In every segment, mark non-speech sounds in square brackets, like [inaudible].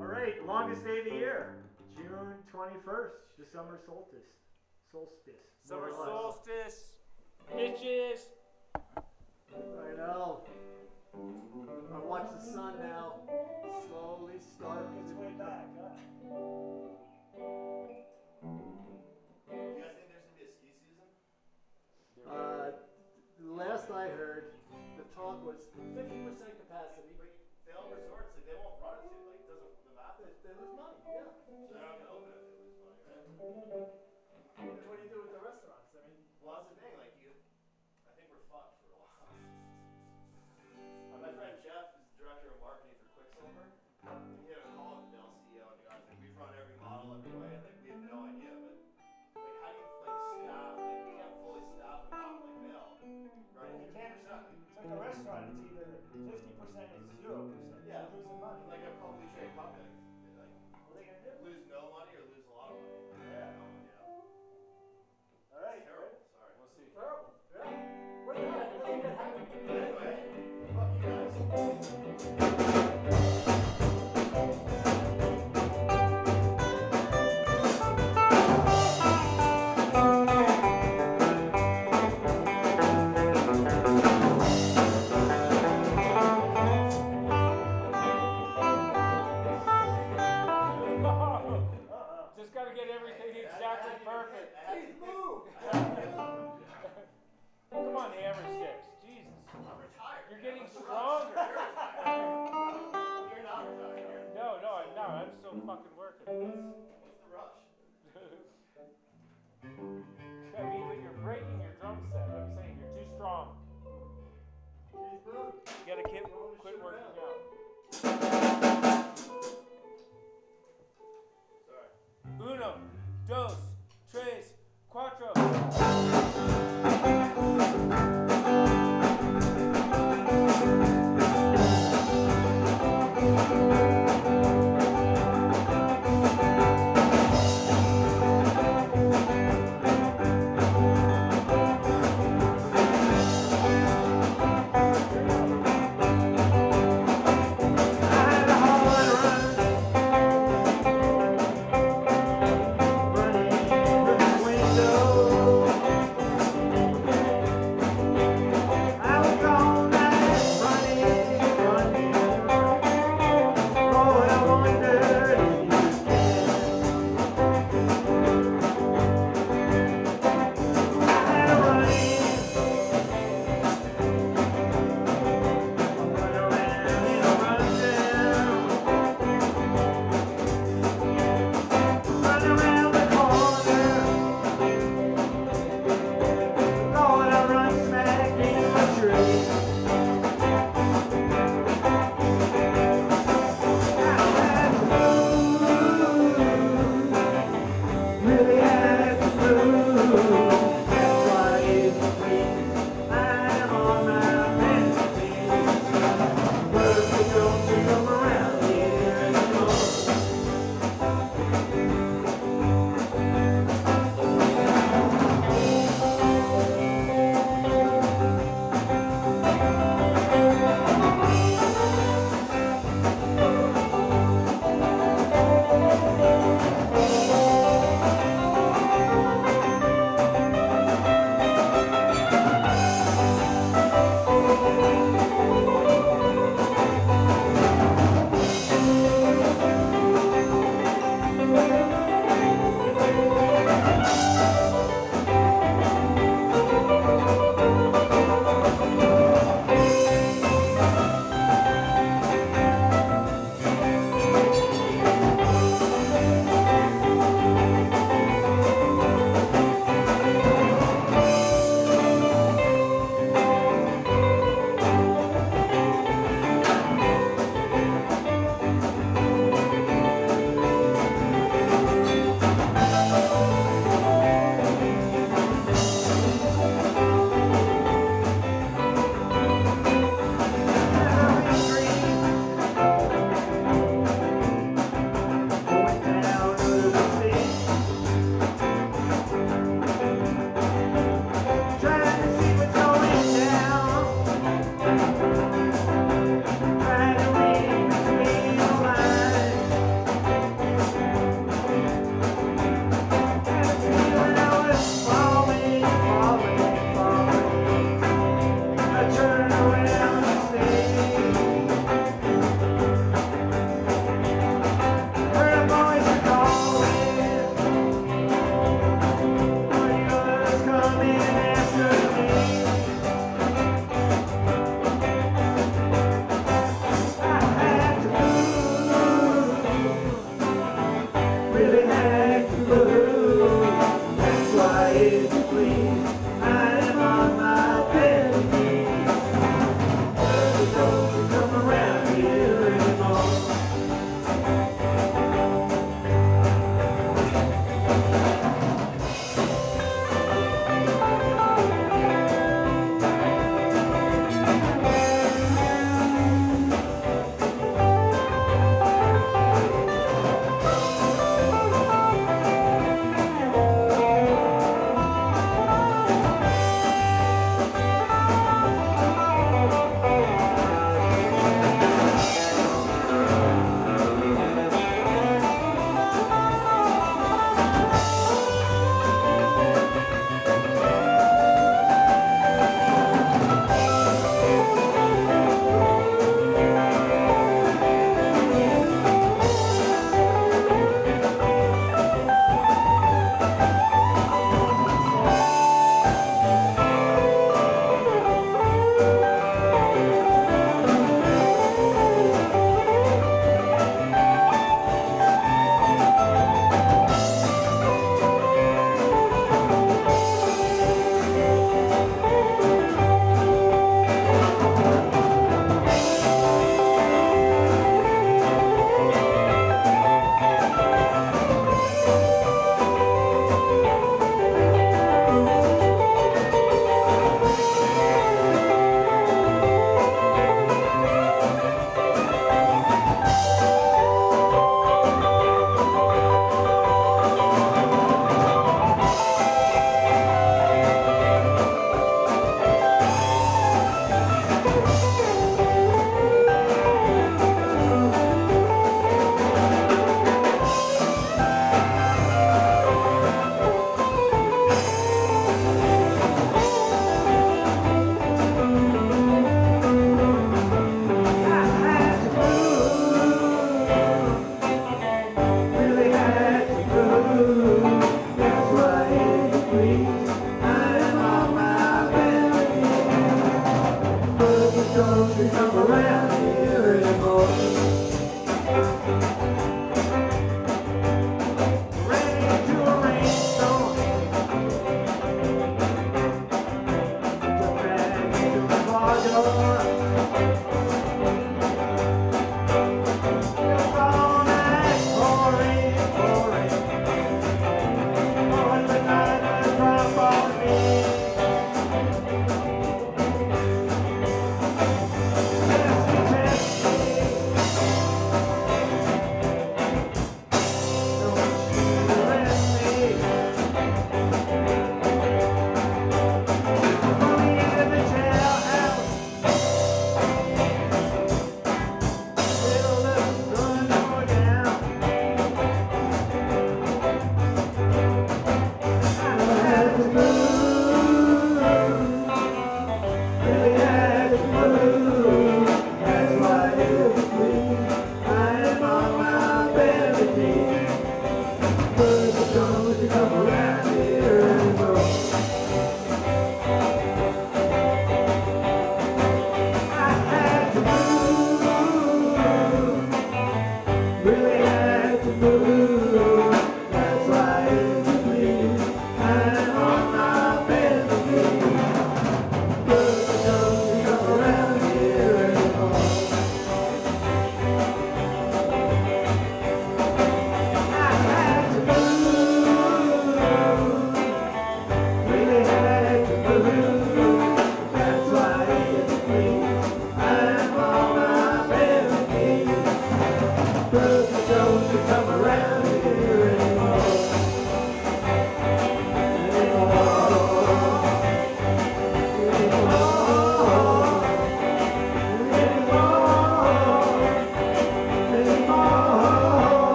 All right, longest day of the year, June 21st, the summer solstice. Solstice. Summer more or less. solstice, bitches. I know. I watch the sun now slowly start Its way back, huh? You guys think there's gonna be a ski season? Uh, last I heard, the talk was 50% capacity. Wait, failed resorts, like they won't run it to, like it doesn't live after. They, they lose money, yeah. So they're not gonna open it if they lose money, right? What do you do with the restaurants? I mean, Well, that's the thing, like you, I think we're fucked for a while. [laughs] My friend Jeff restaurant, it's either 50% or 0%. Yeah. Losing money. Like a publicly traded company,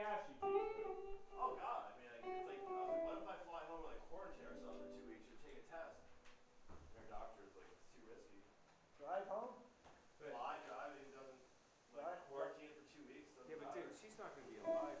gas you Oh God, I mean, like, like, I was like, what if I fly home and like quarantine ourselves for two weeks or take a test? And our doctor's like, it's too risky. Drive home. Fly, driving doesn't like Drive. quarantine for two weeks. Doesn't Yeah, but matter. dude, she's not gonna be alive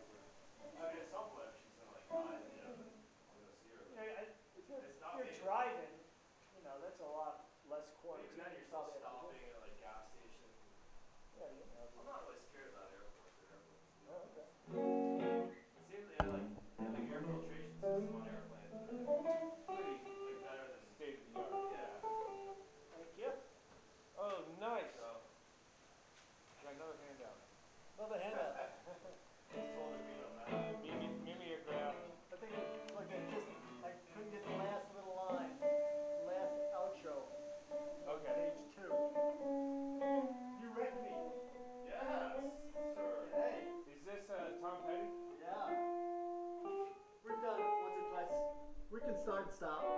Hold the hand up. I think I just, I couldn't get the last little line. Last outro. Okay. Two. You read me. Yes, sir. Hey. Is this uh, Tom Petty? Yeah. We're done once twice. We can start stop.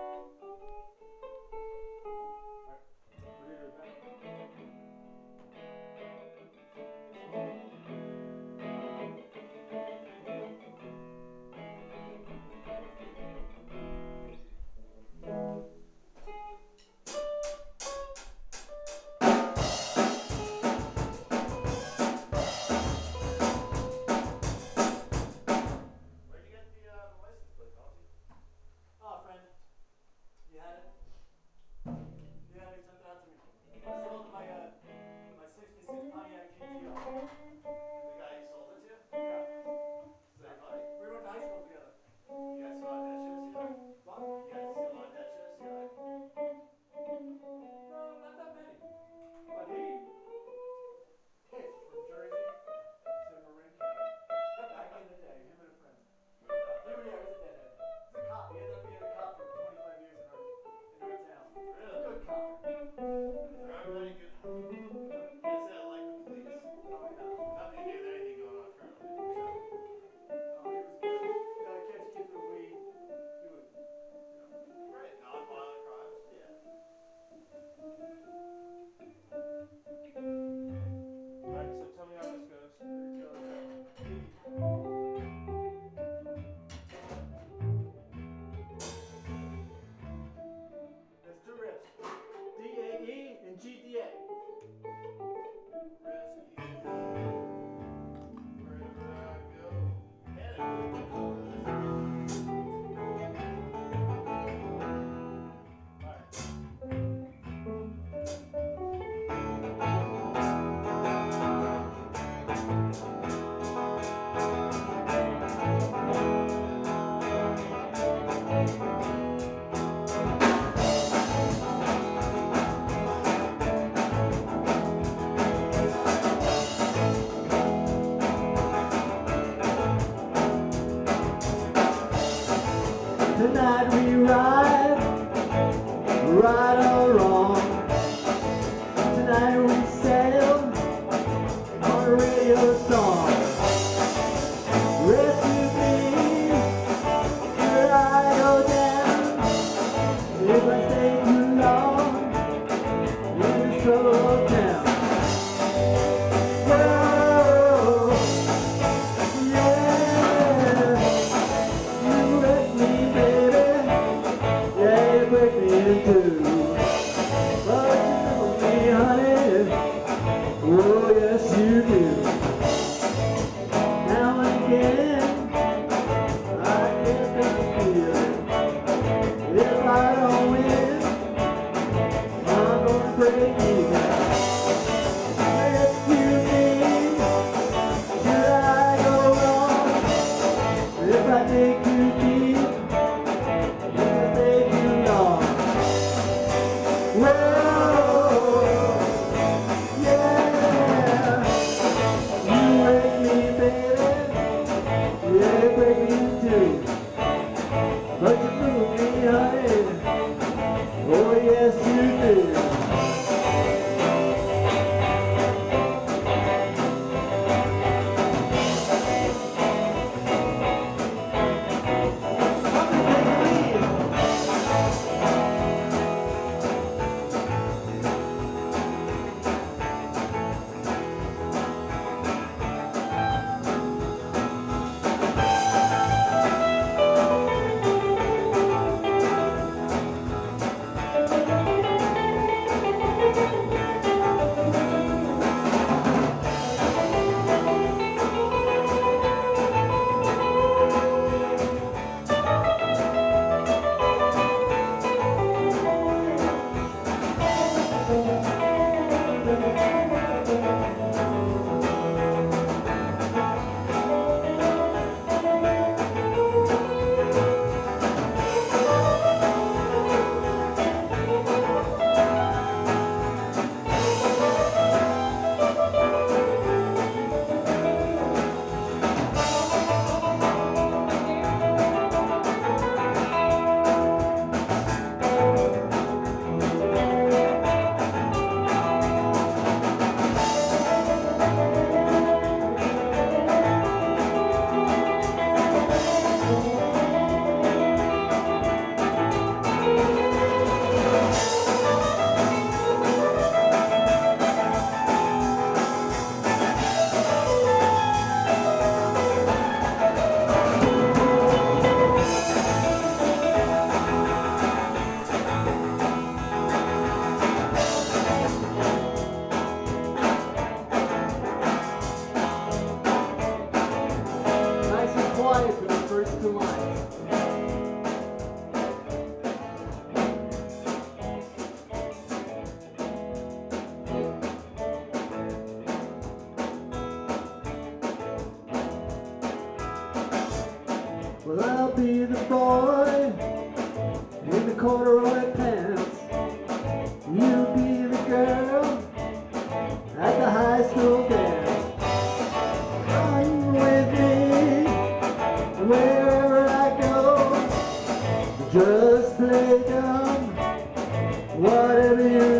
Tonight we ride, right or wrong. Tonight wherever I go. Just play dumb, whatever you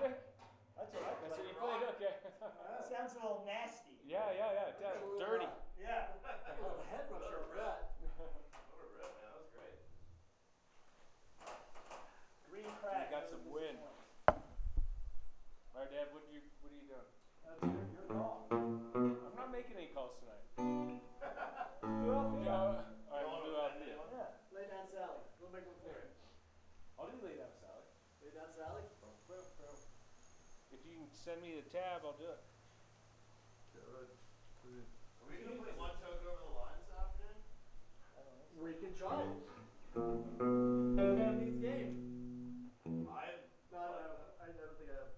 Sonic? That's what I That's what played. you played? Okay. [laughs] Sounds a little nasty. yeah, yeah, yeah. yeah. Dirty. Yeah. [laughs] Oh, the head rusher for that. What a rip, man. That was great. Green crack. You got some wind. All right, Dad. What do you What are you doing? That's your, your call. I'm not making any calls tonight. [laughs] do Althea. Yeah. All right, we'll do wanna Althea. Yeah. Lay down Sally. We'll make them fair. I'll do lay down Sally. Lay down Sally. If you can send me the tab, I'll do it. Are we gonna play one token over the line this afternoon? We can try it. Yankees game. I No, no, I don't think I have.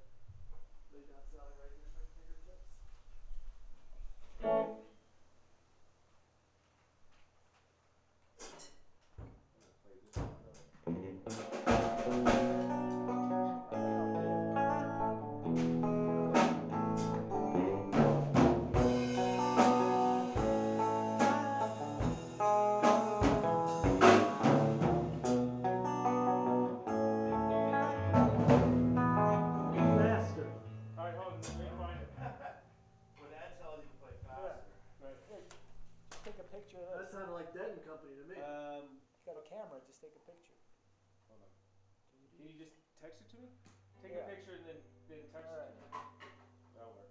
Lay down Sally right here my fingertips. Can you just text it to me? Take Yeah. a picture and then then text All it to me. That'll work.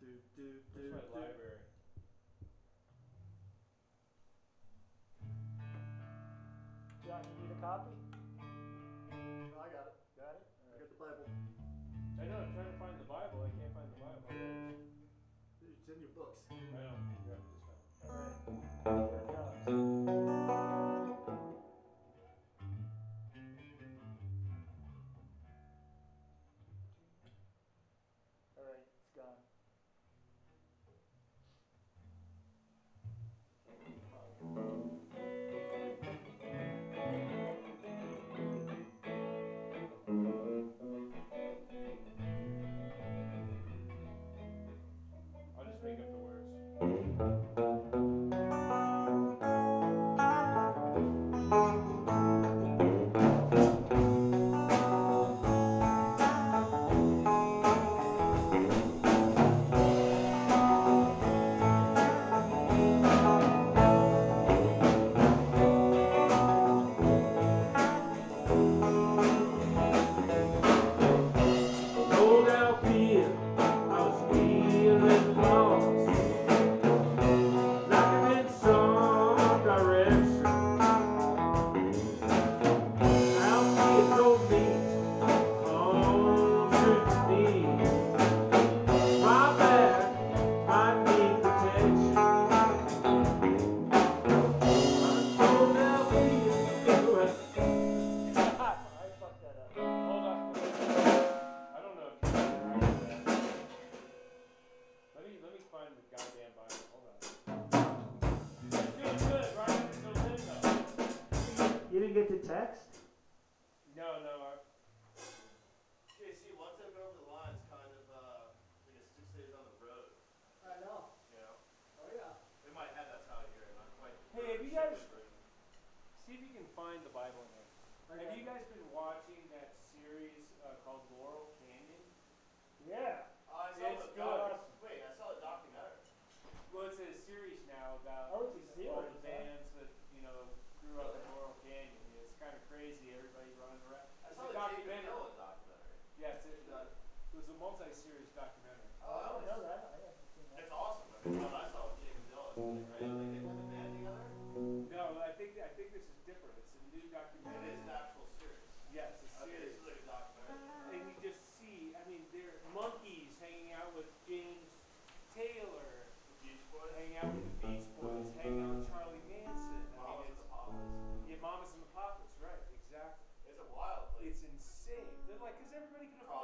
Do, do, do, Where's my do. library? It was a multi-series documentary. Oh, I don't know that. I haven't seen that. It's awesome. I mean, what I saw with Jakob Dylan, like, right? Like they put the band together. No, I think I think this is different. It's a new documentary. It is an actual series. Yes, a Okay, series. this is like a documentary. And you just see, I mean, there are Monkees hanging out with James Taylor, Beach Boys. hanging out with the Beach Boys, hanging out with Charlie Manson. I Mamas mean, and the it's, Papas. yeah, Mamas and the Papas, right? Exactly. It's a wild place. It's insane. They're like, because everybody can afford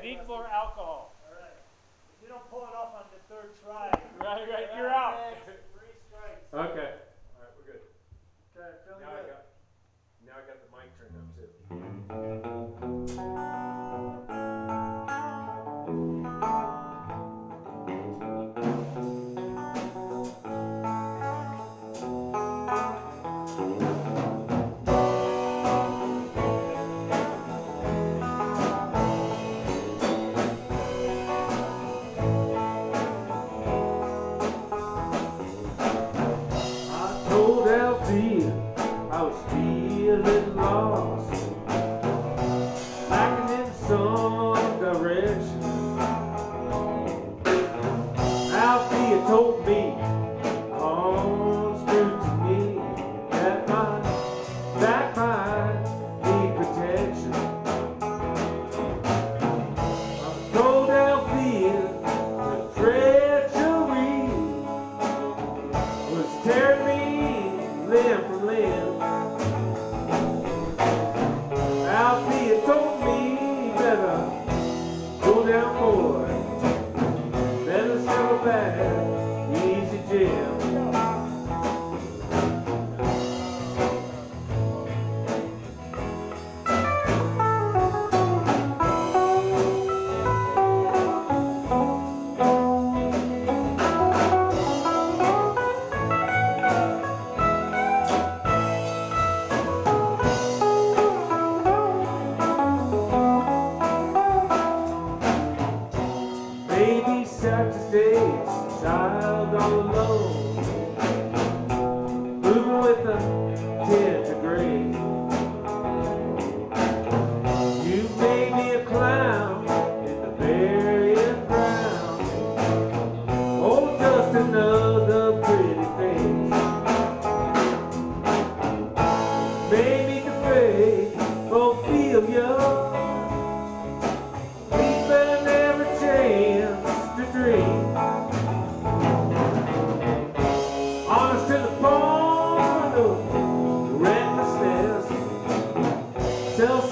I need more alcohol. All right. If you don't pull it off on the third try. Right, right. You're out. Three strikes. Okay. All right, we're good. Okay, feeling now good. I got, now I got the mic turned up too.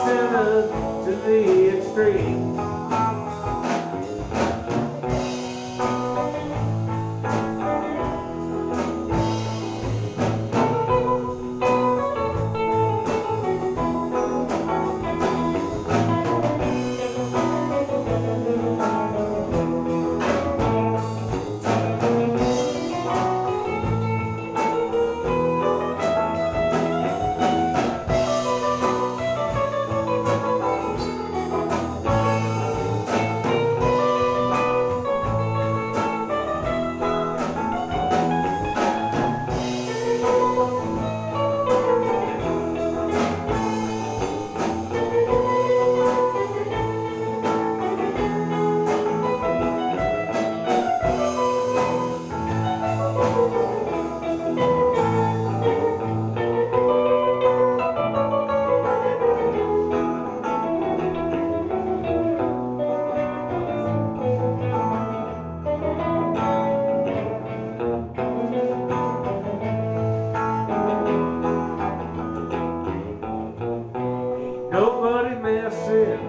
to the extreme. Messing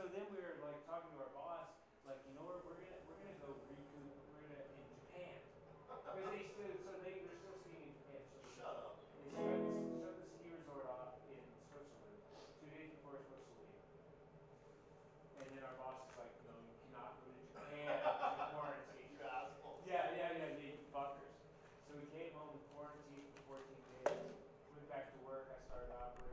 so then we were